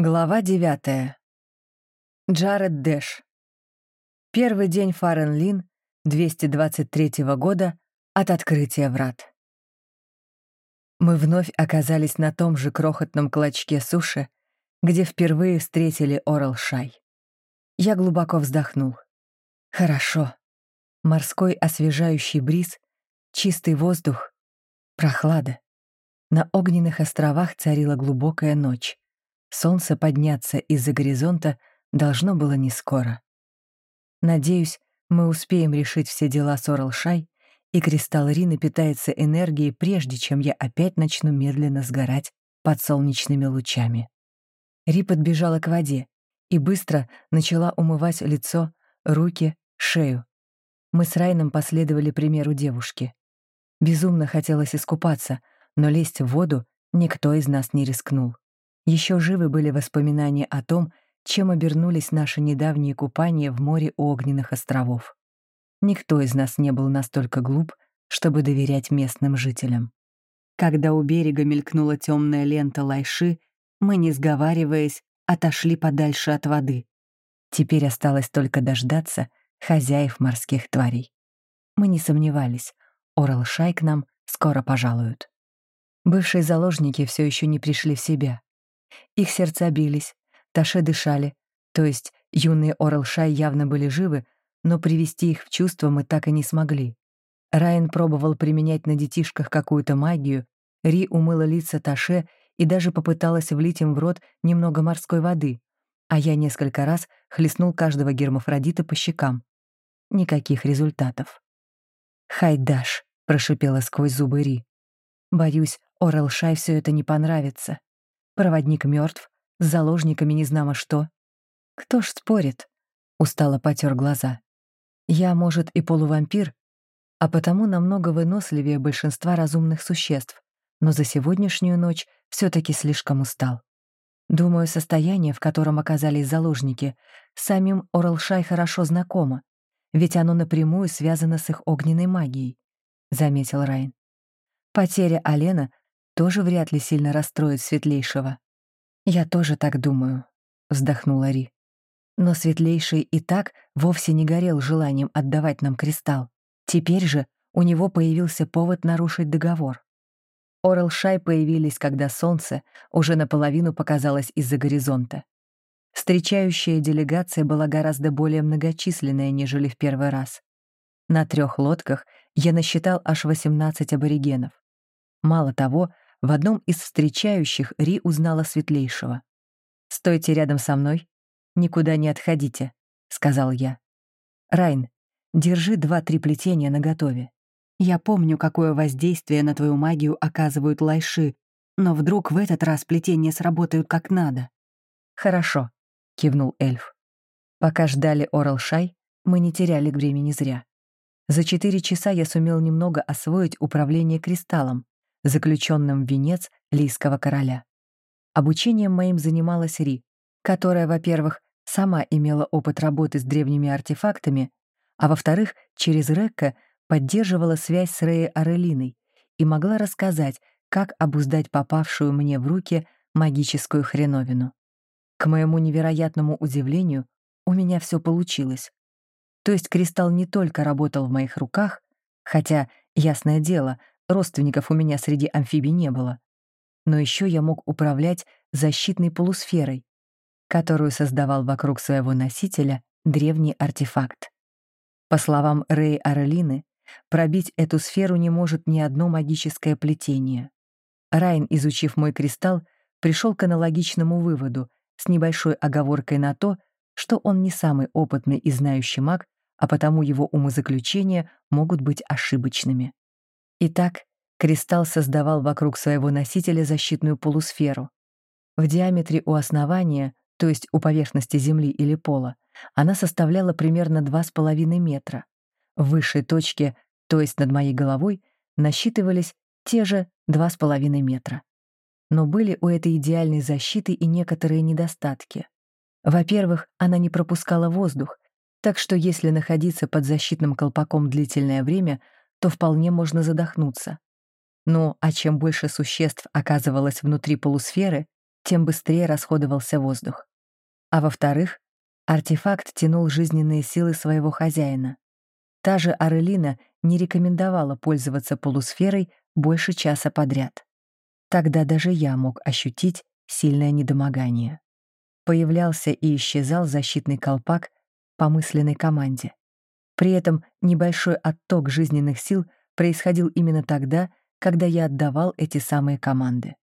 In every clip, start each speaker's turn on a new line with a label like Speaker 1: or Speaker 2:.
Speaker 1: Глава девятая. Джаред Дэш. Первый день Фаренлин 223 года от открытия врат. Мы вновь оказались на том же крохотном клочке суши, где впервые встретили Орал Шай. Я глубоко вздохнул. Хорошо. Морской освежающий бриз, чистый воздух, прохлада. На огненных островах царила глубокая ночь. Солнце подняться из-за горизонта должно было не скоро. Надеюсь, мы успеем решить все дела с Оралшай, и кристалл Ри напитается энергией, прежде чем я опять начну медленно сгорать под солнечными лучами. Ри подбежала к воде и быстро начала умывать лицо, руки, шею. Мы с Райном последовали примеру девушки. Безумно хотелось искупаться, но лезть в воду никто из нас не рискнул. Еще живы были воспоминания о том, чем обернулись наши недавние купания в море огненных островов. Никто из нас не был настолько глуп, чтобы доверять местным жителям. Когда у берега мелькнула темная лента лайши, мы, не сговариваясь, отошли подальше от воды. Теперь осталось только дождаться хозяев морских тварей. Мы не сомневались, Орал-Шай к нам скоро пожалуют. Бывшие заложники все еще не пришли в себя. Их сердца бились, Таше дышали, то есть юные Орл-Шай явно были живы, но привести их в чувство мы так и не смогли. Райан пробовал применять на детишках какую-то магию, Ри умыла лица Таше и даже попыталась влить им в рот немного морской воды, а я несколько раз хлестнул каждого гермафродита по щекам. Никаких результатов. «Хайдаш», — прошипела сквозь зубы Ри. «Боюсь, Орел-Шай все это не понравится. Проводник мертв, с заложниками не знамо что. Кто ж спорит? Устало потер глаза. Я, может, и полувампир, а потому намного выносливее большинства разумных существ, но за сегодняшнюю ночь все таки слишком устал. Думаю, состояние, в котором оказались заложники, самим Оралшай хорошо знакомо, ведь оно напрямую связано с их огненной магией, — заметил Райн. Потеря Алена тоже вряд ли сильно расстроит Светлейшего. «Я тоже так думаю», — вздохнула Ри. Но Светлейший и так вовсе не горел желанием отдавать нам кристалл. Теперь же у него появился повод нарушить договор. Орел Шай появились, когда солнце уже наполовину показалось из-за горизонта. Встречающая делегация была гораздо более многочисленная, нежели в первый раз. На трех лодках я насчитал аж 18 аборигенов. Мало того, в одном из встречающих Ри узнала светлейшего. «Стойте рядом со мной, никуда не отходите», — сказал я. «Райн, держи два-три плетения наготове. Я помню, какое воздействие на твою магию оказывают лайши, но вдруг в этот раз плетения сработают как надо». «Хорошо», — кивнул эльф. Пока ждали Орал-Шай, мы не теряли времени зря. За четыре часа я сумел немного освоить управление кристаллом, заключенным в венец лийского короля. Обучением моим занималась Ри, которая, во-первых, сама имела опыт работы с древними артефактами, а во-вторых, через Рекка поддерживала связь с Реей Арелиной и могла рассказать, как обуздать попавшую мне в руки магическую хреновину. К моему невероятному удивлению, у меня все получилось. То есть кристалл не только работал в моих руках, хотя, ясное дело, Родственников у меня среди амфибий не было. Но еще я мог управлять защитной полусферой, которую создавал вокруг своего носителя древний артефакт. По словам Рэй Арелины, пробить эту сферу не может ни одно магическое плетение. Райн, изучив мой кристалл, пришел к аналогичному выводу с небольшой оговоркой на то, что он не самый опытный и знающий маг, а потому его умозаключения могут быть ошибочными. Итак, кристалл создавал вокруг своего носителя защитную полусферу. В диаметре у основания, то есть у поверхности Земли или пола, она составляла примерно 2,5 метра. В высшей точке, то есть над моей головой, насчитывались те же 2,5 метра. Но были у этой идеальной защиты и некоторые недостатки. Во-первых, она не пропускала воздух, так что если находиться под защитным колпаком длительное время — то вполне можно задохнуться. Ну, а чем больше существ оказывалось внутри полусферы, тем быстрее расходовался воздух. А во-вторых, артефакт тянул жизненные силы своего хозяина. Та же Арелина не рекомендовала пользоваться полусферой больше часа подряд. Тогда даже я мог ощутить сильное недомогание. Появлялся и исчезал защитный колпак по мысленной команде. При этом небольшой отток жизненных сил происходил именно тогда, когда я отдавал эти самые команды.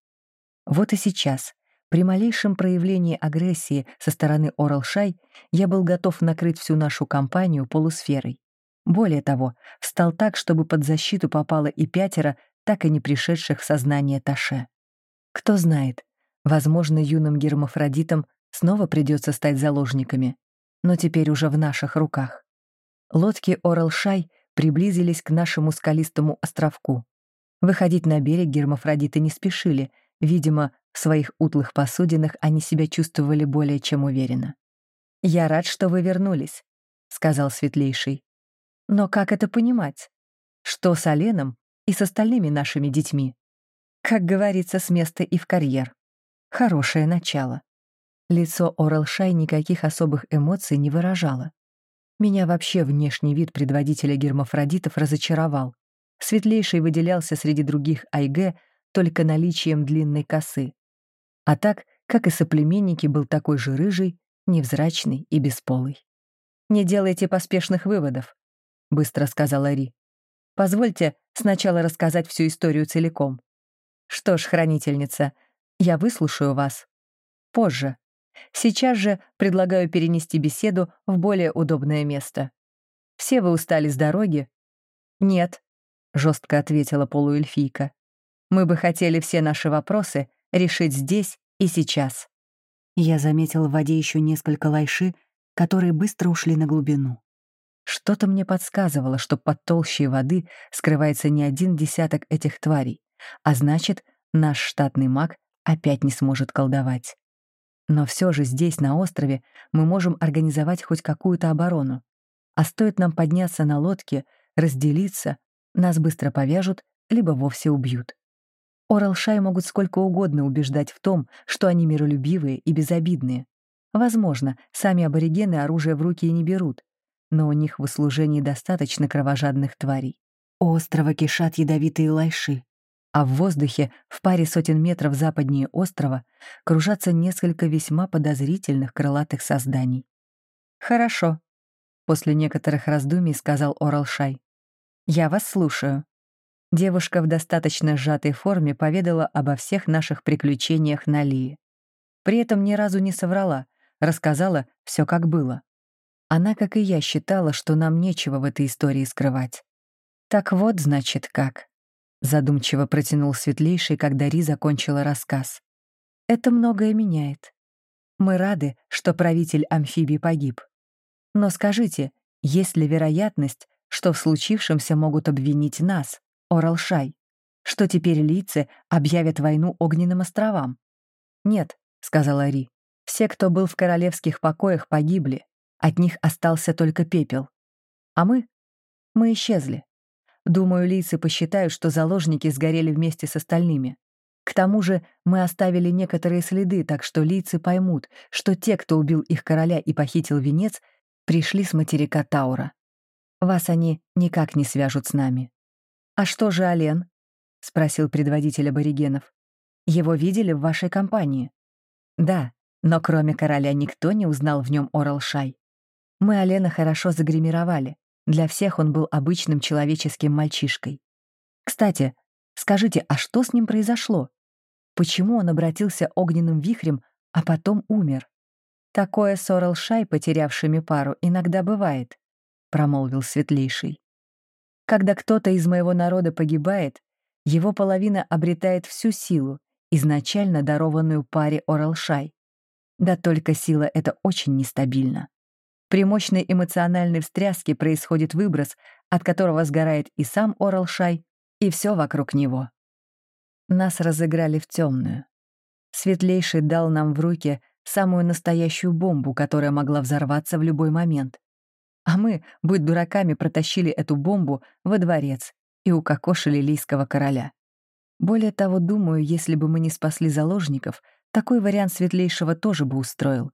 Speaker 1: Вот и сейчас, при малейшем проявлении агрессии со стороны Оралшай, я был готов накрыть всю нашу компанию полусферой. Более того, встал так, чтобы под защиту попало и пятеро, так и не пришедших в сознание Таше. Кто знает, возможно, юным гермафродитам снова придется стать заложниками, но теперь уже в наших руках. Лодки Оралшай приблизились к нашему скалистому островку. Выходить на берег гермафродиты не спешили, видимо, в своих утлых посудинах они себя чувствовали более чем уверенно. «Я рад, что вы вернулись», — сказал Светлейший. «Но как это понимать? Что с Оленом и с остальными нашими детьми? Как говорится, с места и в карьер. Хорошее начало». Лицо Оралшай никаких особых эмоций не выражало. Меня вообще внешний вид предводителя гермафродитов разочаровал. Светлейший выделялся среди других Айге только наличием длинной косы. А так, как и соплеменники, был такой же рыжий, невзрачный и бесполый. «Не делайте поспешных выводов», — быстро сказала Ри. «Позвольте сначала рассказать всю историю целиком. Что ж, хранительница, я выслушаю вас. Позже. Сейчас же предлагаю перенести беседу в более удобное место. Все вы устали с дороги?» «Нет», — жестко ответила полуэльфийка. «Мы бы хотели все наши вопросы решить здесь и сейчас». Я заметил в воде еще несколько лайши, которые быстро ушли на глубину. Что-то мне подсказывало, что под толщей воды скрывается не один десяток этих тварей, а значит, наш штатный маг опять не сможет колдовать. Но все же здесь, на острове, мы можем организовать хоть какую-то оборону. А стоит нам подняться на лодке, разделиться, нас быстро повяжут, либо вовсе убьют. Оралшай могут сколько угодно убеждать в том, что они миролюбивые и безобидные. Возможно, сами аборигены оружие в руки и не берут, но у них в услужении достаточно кровожадных тварей. У острова кишат ядовитые лайши, а в воздухе, в паре сотен метров западнее острова, кружатся несколько весьма подозрительных крылатых созданий. «Хорошо», — после некоторых раздумий сказал Оралшай. «Я вас слушаю». Девушка в достаточно сжатой форме поведала обо всех наших приключениях на Лии. При этом ни разу не соврала, рассказала все как было. Она, как и я, считала, что нам нечего в этой истории скрывать. «Так вот, значит, как», — задумчиво протянул Светлейший, когда Ри закончила рассказ. «Это многое меняет. Мы рады, что правитель амфибий погиб. Но скажите, есть ли вероятность, что в случившемся могут обвинить нас, Оралшай, что теперь лица объявят войну огненным островам. «Нет», — сказала Ри, — «все, кто был в королевских покоях, погибли, от них остался только пепел. А мы? Мы исчезли. Думаю, лица посчитают, что заложники сгорели вместе с остальными. К тому же мы оставили некоторые следы, так что лица поймут, что те, кто убил их короля и похитил венец, пришли с материка Таура. Вас они никак не свяжут с нами. «А что же Ален?» — спросил предводитель аборигенов. «Его видели в вашей компании?» «Да, но кроме короля никто не узнал в нем Оралшай. Мы Алена хорошо загримировали. Для всех он был обычным человеческим мальчишкой. Кстати, скажите, а что с ним произошло? Почему он обратился огненным вихрем, а потом умер? Такое с Оралшай, потерявшими пару, иногда бывает, промолвил Светлейший. Когда кто-то из моего народа погибает, его половина обретает всю силу, изначально дарованную паре Оралшай. Да только сила эта очень нестабильна. При мощной эмоциональной встряске происходит выброс, от которого сгорает и сам Оралшай, и все вокруг него. Нас разыграли в темную. Светлейший дал нам в руки самую настоящую бомбу, которая могла взорваться в любой момент. А мы, будь дураками, протащили эту бомбу во дворец и укокошили лийского короля. Более того, думаю, если бы мы не спасли заложников, Такой вариант светлейшего тоже бы устроил.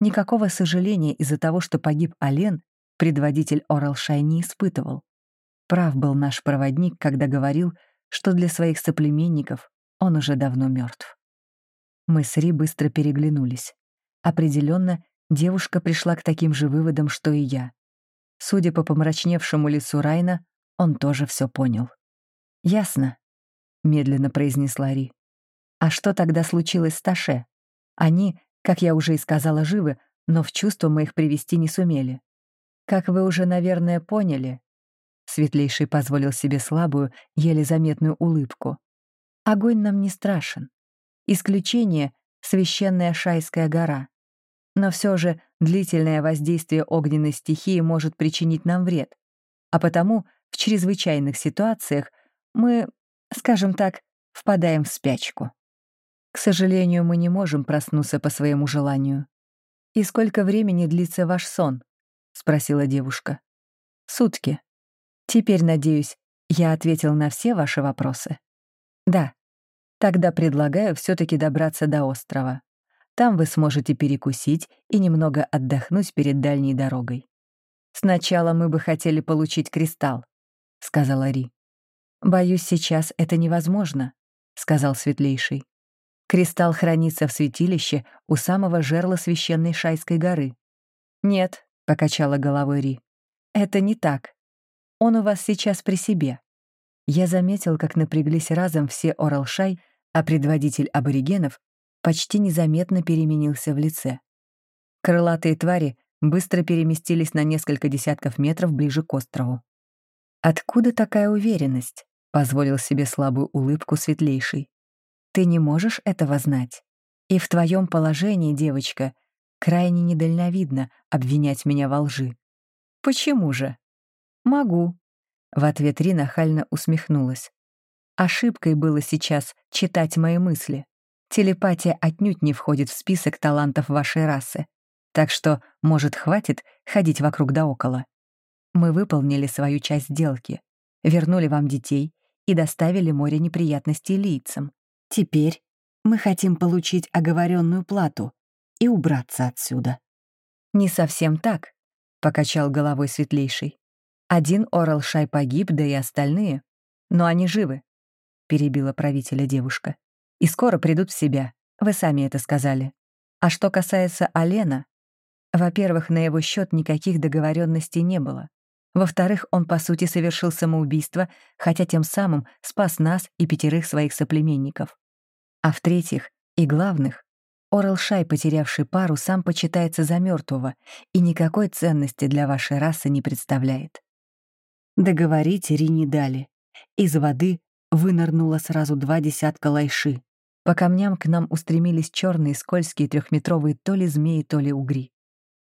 Speaker 1: Никакого сожаления из-за того, что погиб Ален, предводитель Оралшай не испытывал. Прав был наш проводник, когда говорил, что для своих соплеменников он уже давно мертв. Мы с Ри быстро переглянулись. Определенно, девушка пришла к таким же выводам, что и я. Судя по помрачневшему лицу Райна, он тоже все понял. «Ясно», — медленно произнесла Ри. «А что тогда случилось с Таше? Они, как я уже и сказала, живы, но в чувство мы их привести не сумели. Как вы уже, наверное, поняли, Светлейший позволил себе слабую, еле заметную улыбку. Огонь нам не страшен. Исключение — священная Шайская гора. Но все же длительное воздействие огненной стихии может причинить нам вред. А потому в чрезвычайных ситуациях мы, скажем так, впадаем в спячку. К сожалению, мы не можем проснуться по своему желанию. «И сколько времени длится ваш сон?» — спросила девушка. «Сутки», Теперь, надеюсь, я ответил на все ваши вопросы? Да. Тогда предлагаю все таки добраться до острова. Там вы сможете перекусить и немного отдохнуть перед дальней дорогой. Сначала мы бы хотели получить кристалл, сказала Ри. Боюсь, сейчас это невозможно, сказал Светлейший. Кристалл хранится в святилище у самого жерла священной Шайской горы. Нет, покачала головой Ри. Это не так. Он у вас сейчас при себе». Я заметил, как напряглись разом все Оралшай, а предводитель аборигенов почти незаметно переменился в лице. Крылатые твари быстро переместились на несколько десятков метров ближе к острову. «Откуда такая уверенность?» — позволил себе слабую улыбку светлейший. «Ты не можешь этого знать. И в твоем положении, девочка, крайне недальновидно обвинять меня во лжи. Почему же?» «Могу», — в ответ Ри нахально усмехнулась. Ошибкой было сейчас читать мои мысли. Телепатия отнюдь не входит в список талантов вашей расы. Так что, может, хватит ходить вокруг да около. Мы выполнили свою часть сделки, вернули вам детей и доставили море неприятностей лицам. Теперь мы хотим получить оговоренную плату и убраться отсюда. «Не совсем так», — покачал головой светлейший. Один Орал-Шай погиб, да и остальные. Но они живы, — перебила правителя девушка. И скоро придут в себя. Вы сами это сказали. А что касается Алена, во-первых, на его счет никаких договоренностей не было. Во-вторых, он, по сути, совершил самоубийство, хотя тем самым спас нас и пятерых своих соплеменников. А в-третьих, и главных, Орел Шай, потерявший пару, сам почитается за мертвого и никакой ценности для вашей расы не представляет. Договорить Ри не дали. Из воды вынырнуло сразу два десятка лайши. По камням к нам устремились черные скользкие трехметровые то ли змеи, то ли угри.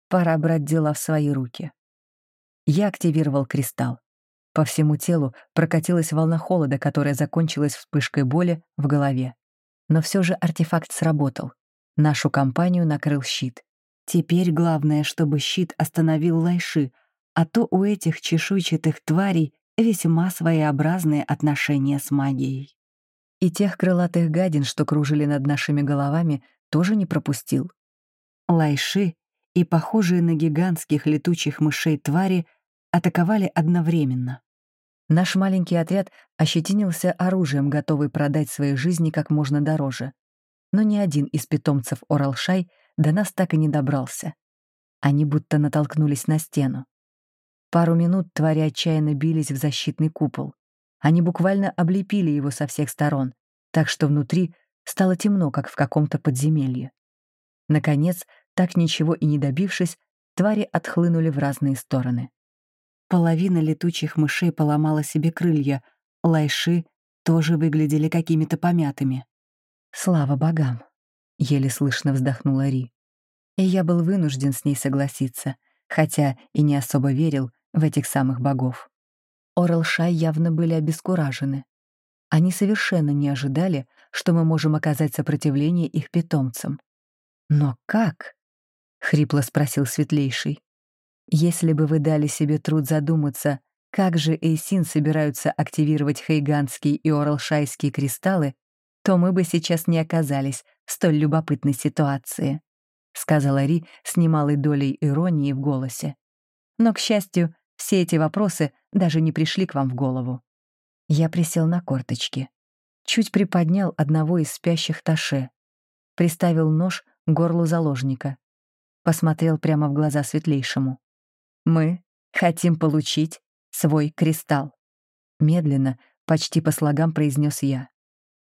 Speaker 1: Пора брать дела в свои руки. Я активировал кристалл. По всему телу прокатилась волна холода, которая закончилась вспышкой боли в голове. Но все же артефакт сработал. Нашу компанию накрыл щит. Теперь главное, чтобы щит остановил лайши, а то у этих чешуйчатых тварей весьма своеобразные отношения с магией. И тех крылатых гадин, что кружили над нашими головами, тоже не пропустил. Лайши и похожие на гигантских летучих мышей твари атаковали одновременно. Наш маленький отряд ощетинился оружием, готовый продать свои жизни как можно дороже. Но ни один из питомцев Оралшай до нас так и не добрался. Они будто натолкнулись на стену. Пару минут твари отчаянно бились в защитный купол. Они буквально облепили его со всех сторон, так что внутри стало темно, как в каком-то подземелье. Наконец, так ничего и не добившись, твари отхлынули в разные стороны. Половина летучих мышей поломала себе крылья, лайши тоже выглядели какими-то помятыми. «Слава богам!» — еле слышно вздохнула Ри. И я был вынужден с ней согласиться, хотя и не особо верил, в этих самых богов. Орал-Шай явно были обескуражены. Они совершенно не ожидали, что мы можем оказать сопротивление их питомцам. «Но как?» — хрипло спросил Светлейший. «Если бы вы дали себе труд задуматься, как же Эйсин собираются активировать хейганские и оралшайские кристаллы, то мы бы сейчас не оказались в столь любопытной ситуации», — сказала Ри с немалой долей иронии в голосе. «Но, к счастью, все эти вопросы даже не пришли к вам в голову». Я присел на корточки, чуть приподнял одного из спящих Таше, приставил нож к горлу заложника, посмотрел прямо в глаза светлейшему. «Мы хотим получить свой кристалл», — медленно, почти по слогам произнес я.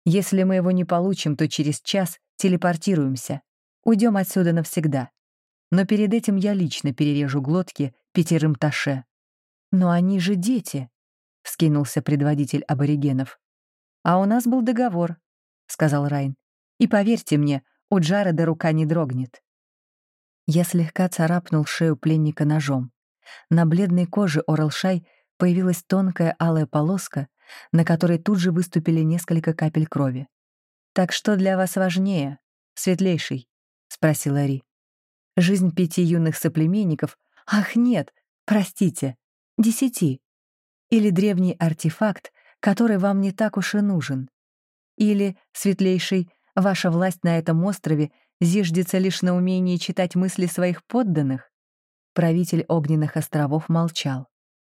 Speaker 1: «Если мы его не получим, то через час телепортируемся, уйдем отсюда навсегда. Но перед этим я лично перережу глотки пятерым Таше». «Но они же дети», — вскинулся предводитель аборигенов. «А у нас был договор», — сказал Райн. «И поверьте мне, у Джареда рука не дрогнет». Я слегка царапнул шею пленника ножом. На бледной коже Оралшай появилась тонкая алая полоска, на которой тут же выступили несколько капель крови. «Так что для вас важнее, светлейший?» — спросила Ри. «Жизнь пяти юных соплеменников? Ах, нет, простите, десяти. Или древний артефакт, который вам не так уж и нужен. Или, светлейший, ваша власть на этом острове зиждется лишь на умении читать мысли своих подданных? Правитель огненных островов молчал.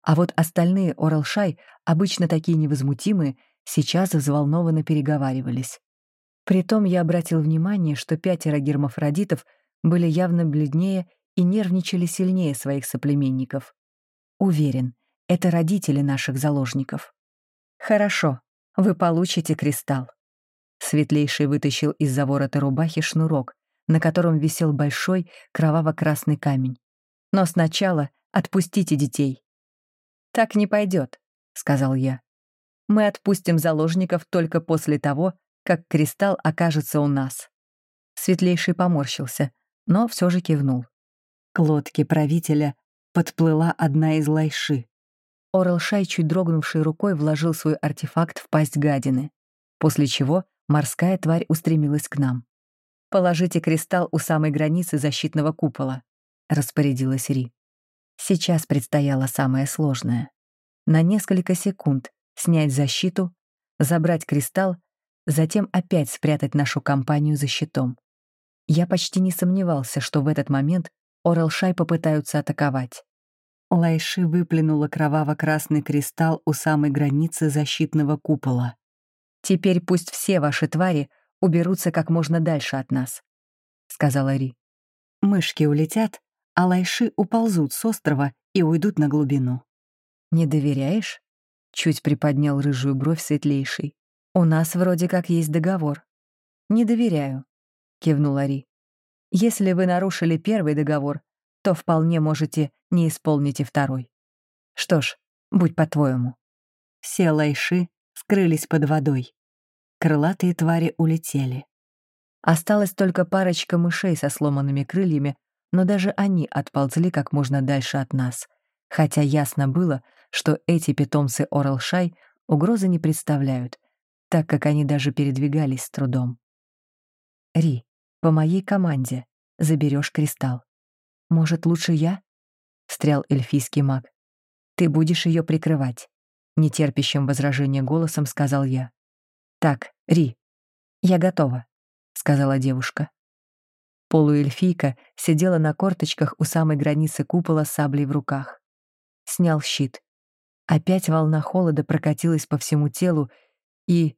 Speaker 1: А вот остальные Оралшай, обычно такие невозмутимые, сейчас взволнованно переговаривались. Притом я обратил внимание, что пятеро гермафродитов были явно бледнее и нервничали сильнее своих соплеменников. Уверен, это родители наших заложников. Хорошо, вы получите кристалл. Светлейший вытащил из-за ворота рубахи шнурок, на котором висел большой кроваво-красный камень. Но сначала отпустите детей. Так не пойдет, сказал я. Мы отпустим заложников только после того, как кристалл окажется у нас. Светлейший поморщился, но все же кивнул. К лодке правителя подплыла одна из лайши. Орелшай, чуть дрогнувшей рукой, вложил свой артефакт в пасть гадины, после чего морская тварь устремилась к нам. «Положите кристалл у самой границы защитного купола», — распорядилась Ри. Сейчас предстояло самое сложное. На несколько секунд снять защиту, забрать кристалл, затем опять спрятать нашу компанию за щитом. Я почти не сомневался, что в этот момент Орелшай попытаются атаковать. Лайши выплюнула кроваво-красный кристалл у самой границы защитного купола. «Теперь пусть все ваши твари уберутся как можно дальше от нас», — сказала Ри. «Мышки улетят, а лайши уползут с острова и уйдут на глубину». «Не доверяешь?» — чуть приподнял рыжую бровь светлейший. «У нас вроде как есть договор». «Не доверяю», — кивнула Ри. «Если вы нарушили первый договор, то вполне можете не исполнить и второй. Что ж, будь по-твоему. Все лайши скрылись под водой. Крылатые твари улетели. Осталась только парочка мышей со сломанными крыльями, но даже они отползли как можно дальше от нас, хотя ясно было, что эти питомцы Оралшай угрозы не представляют, так как они даже передвигались с трудом. «Ри, по моей команде заберешь кристалл. «Может, лучше я?» — встрял эльфийский маг. «Ты будешь ее прикрывать», — нетерпящим возражения голосом сказал я. «Так, Ри, я готова», — сказала девушка. Полуэльфийка сидела на корточках у самой границы купола с саблей в руках. Снял щит. Опять волна холода прокатилась по всему телу, и...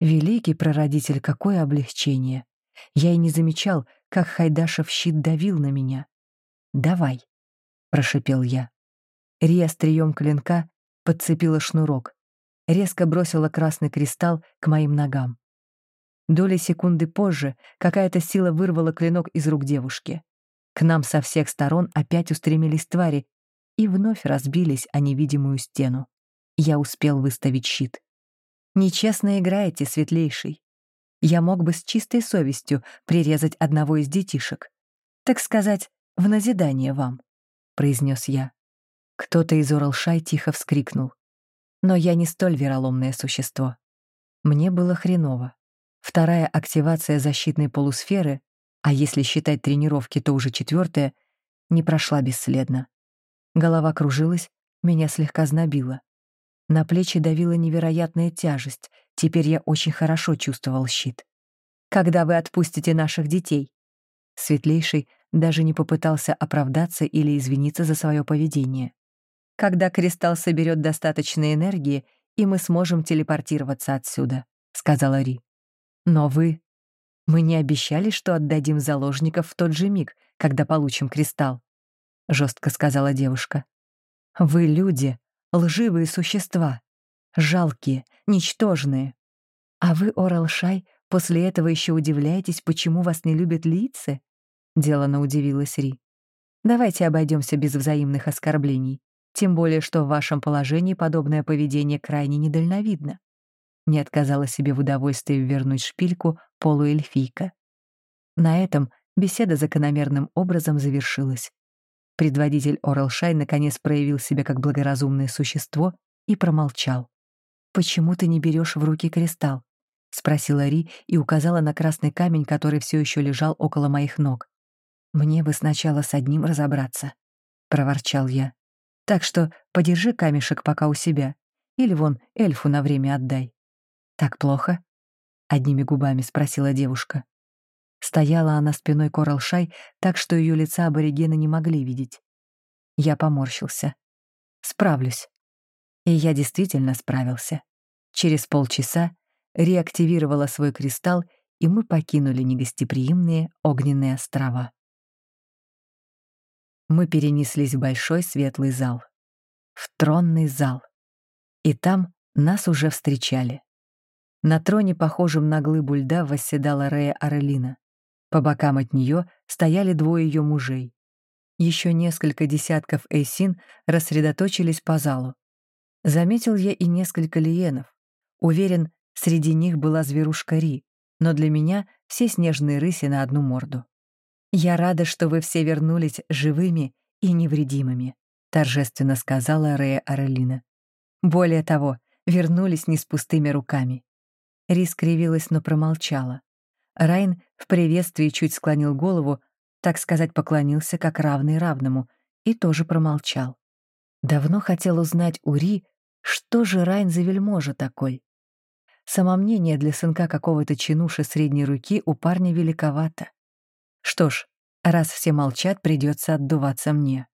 Speaker 1: Великий прародитель, какое облегчение! Я и не замечал, как Хайдашев щит давил на меня. «Давай», — прошипел я. Рия острием клинка подцепила шнурок, резко бросила красный кристалл к моим ногам. Доли секунды позже какая-то сила вырвала клинок из рук девушки. К нам со всех сторон опять устремились твари и вновь разбились о невидимую стену. Я успел выставить щит. «Нечестно играете, светлейший. Я мог бы с чистой совестью прирезать одного из детишек. Так сказать, в назидание вам», — произнес я. Кто-то из Оралшай тихо вскрикнул. Но я не столь вероломное существо. Мне было хреново. Вторая активация защитной полусферы, а если считать тренировки, то уже четвертая, не прошла бесследно. Голова кружилась, меня слегка знобило. На плечи давила невероятная тяжесть, теперь я очень хорошо чувствовал щит. Когда вы отпустите наших детей?» Светлейший даже не попытался оправдаться или извиниться за свое поведение. «Когда кристалл соберет достаточно энергии, и мы сможем телепортироваться отсюда», — сказала Ри. «Но вы...» «Мы не обещали, что отдадим заложников в тот же миг, когда получим кристалл», — жестко сказала девушка. «Вы люди, лживые существа, жалкие, ничтожные. А вы, Оралшай, после этого еще удивляетесь, почему вас не любят лица?» Делано удивилась Ри. «Давайте обойдемся без взаимных оскорблений, тем более что в вашем положении подобное поведение крайне недальновидно». Не отказала себе в удовольствии вернуть шпильку полуэльфийка. На этом беседа закономерным образом завершилась. Предводитель Оралшай наконец проявил себя как благоразумное существо и промолчал. «Почему ты не берешь в руки кристалл?» — спросила Ри и указала на красный камень, который все еще лежал около моих ног. «Мне бы сначала с одним разобраться», — проворчал я. «Так что подержи камешек пока у себя, или вон эльфу на время отдай». «Так плохо?» — одними губами спросила девушка. Стояла она спиной Коралшай, так что ее лица аборигены не могли видеть. Я поморщился. «Справлюсь». И я действительно справился. Через полчаса реактивировала свой кристалл, и мы покинули негостеприимные огненные острова мы перенеслись в большой светлый зал. В тронный зал. И там нас уже встречали. На троне, похожем на глыбу льда, восседала Рея Арелина. По бокам от нее стояли двое ее мужей. Еще несколько десятков эйсин рассредоточились по залу. Заметил я и несколько лиенов. Уверен, среди них была зверушка Ри, но для меня все снежные рыси на одну морду. «Я рада, что вы все вернулись живыми и невредимыми», — торжественно сказала Рея Арелина. «Более того, вернулись не с пустыми руками». Рис кривилась, но промолчала. Райн в приветствии чуть склонил голову, так сказать, поклонился как равный равному, и тоже промолчал. Давно хотел узнать у Ри, что же Райн за вельможа такой. Самомнение для сынка какого-то чинуши средней руки у парня великовато. Что ж, раз все молчат, придется отдуваться мне.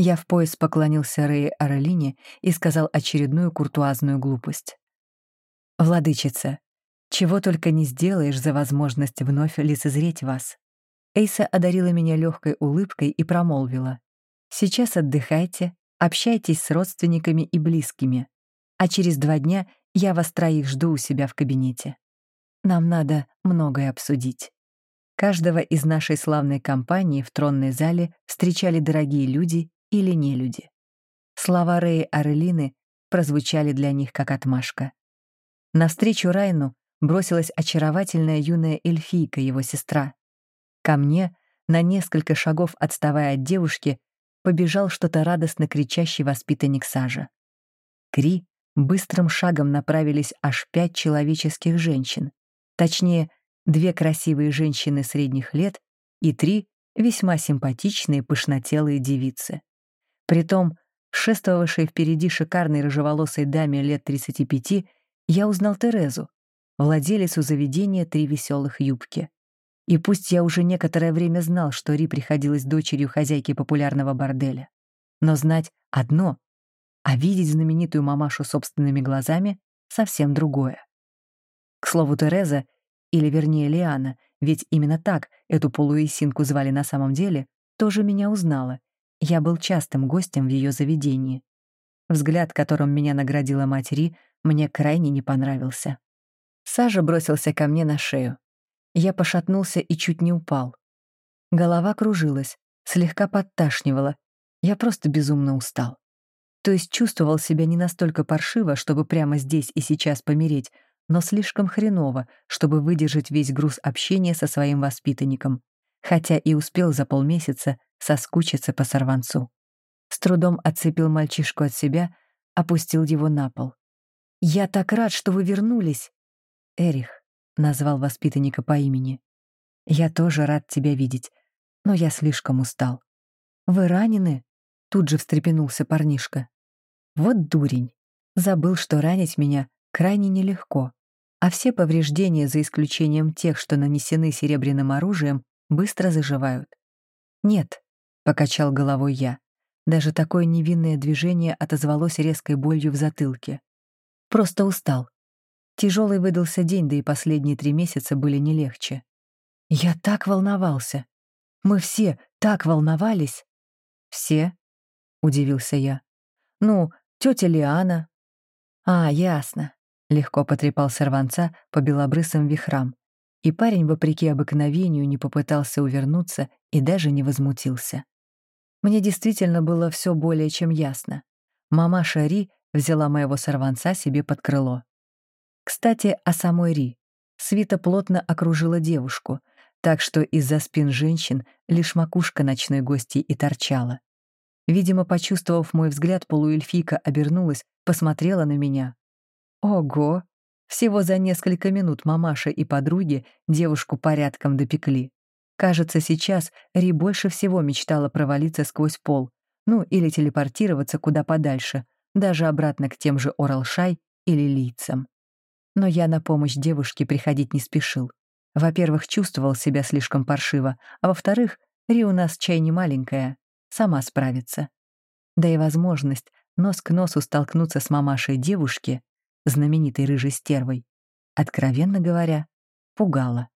Speaker 1: Я в пояс поклонился Рее Аралине и сказал очередную куртуазную глупость. «Владычица, чего только не сделаешь за возможность вновь лицезреть вас». Эйса одарила меня легкой улыбкой и промолвила. «Сейчас отдыхайте, общайтесь с родственниками и близкими, а через два дня я вас троих жду у себя в кабинете. Нам надо многое обсудить». Каждого из нашей славной компании в тронной зале встречали дорогие люди или нелюди. Слова Рэи Арелины прозвучали для них как отмашка. Навстречу Райну бросилась очаровательная юная эльфийка, его сестра. Ко мне, на несколько шагов отставая от девушки, побежал что-то радостно кричащий воспитанник Сажа. Кри быстрым шагом направились аж пять человеческих женщин. Точнее, две красивые женщины средних лет и три весьма симпатичные пышнотелые девицы. Притом, шествовавшей впереди шикарной рыжеволосой даме лет 35, я узнал Терезу, владелицу заведения «Три веселых юбки». И пусть я уже некоторое время знал, что Ри приходилась дочерью хозяйки популярного борделя, но знать одно, а видеть знаменитую мамашу собственными глазами — совсем другое. К слову, Тереза — или вернее Лиана, ведь именно так эту полуисинку звали на самом деле, тоже меня узнала. Я был частым гостем в ее заведении. Взгляд, которым меня наградила матери, мне крайне не понравился. Сажа бросился ко мне на шею. Я пошатнулся и чуть не упал. Голова кружилась, слегка подташнивала. Я просто безумно устал. То есть чувствовал себя не настолько паршиво, чтобы прямо здесь и сейчас помереть, но слишком хреново, чтобы выдержать весь груз общения со своим воспитанником, хотя и успел за полмесяца соскучиться по сорванцу. С трудом отцепил мальчишку от себя, опустил его на пол. «Я так рад, что вы вернулись!» «Эрих», — назвал воспитанника по имени. «Я тоже рад тебя видеть, но я слишком устал». «Вы ранены?» — тут же встрепенулся парнишка. «Вот дурень. Забыл, что ранить меня крайне нелегко. А все повреждения, за исключением тех, что нанесены серебряным оружием, быстро заживают. «Нет», — покачал головой я. Даже такое невинное движение отозвалось резкой болью в затылке. Просто устал. Тяжелый выдался день, да и последние три месяца были не легче. Я так волновался. Мы все так волновались. Все? Удивился я. Ну, тетя Лиана. А, ясно. Легко потрепал сорванца по белобрысым вихрам. И парень, вопреки обыкновению, не попытался увернуться и даже не возмутился. Мне действительно было все более чем ясно. Мама Шари взяла моего сорванца себе под крыло. Кстати, о самой Ри. Свита плотно окружила девушку, так что из-за спин женщин лишь макушка ночной гости и торчала. Видимо, почувствовав мой взгляд, полуэльфийка обернулась, посмотрела на меня. Ого! Всего за несколько минут мамаша и подруги девушку порядком допекли. Кажется, сейчас Ри больше всего мечтала провалиться сквозь пол, ну или телепортироваться куда подальше, даже обратно к тем же Оралшай или лицам. Но я на помощь девушке приходить не спешил. Во-первых, чувствовал себя слишком паршиво, а во-вторых, Ри у нас чай не маленькая, сама справится. Да и возможность нос к носу столкнуться с мамашей девушки, знаменитой рыжей стервой, откровенно говоря, пугала.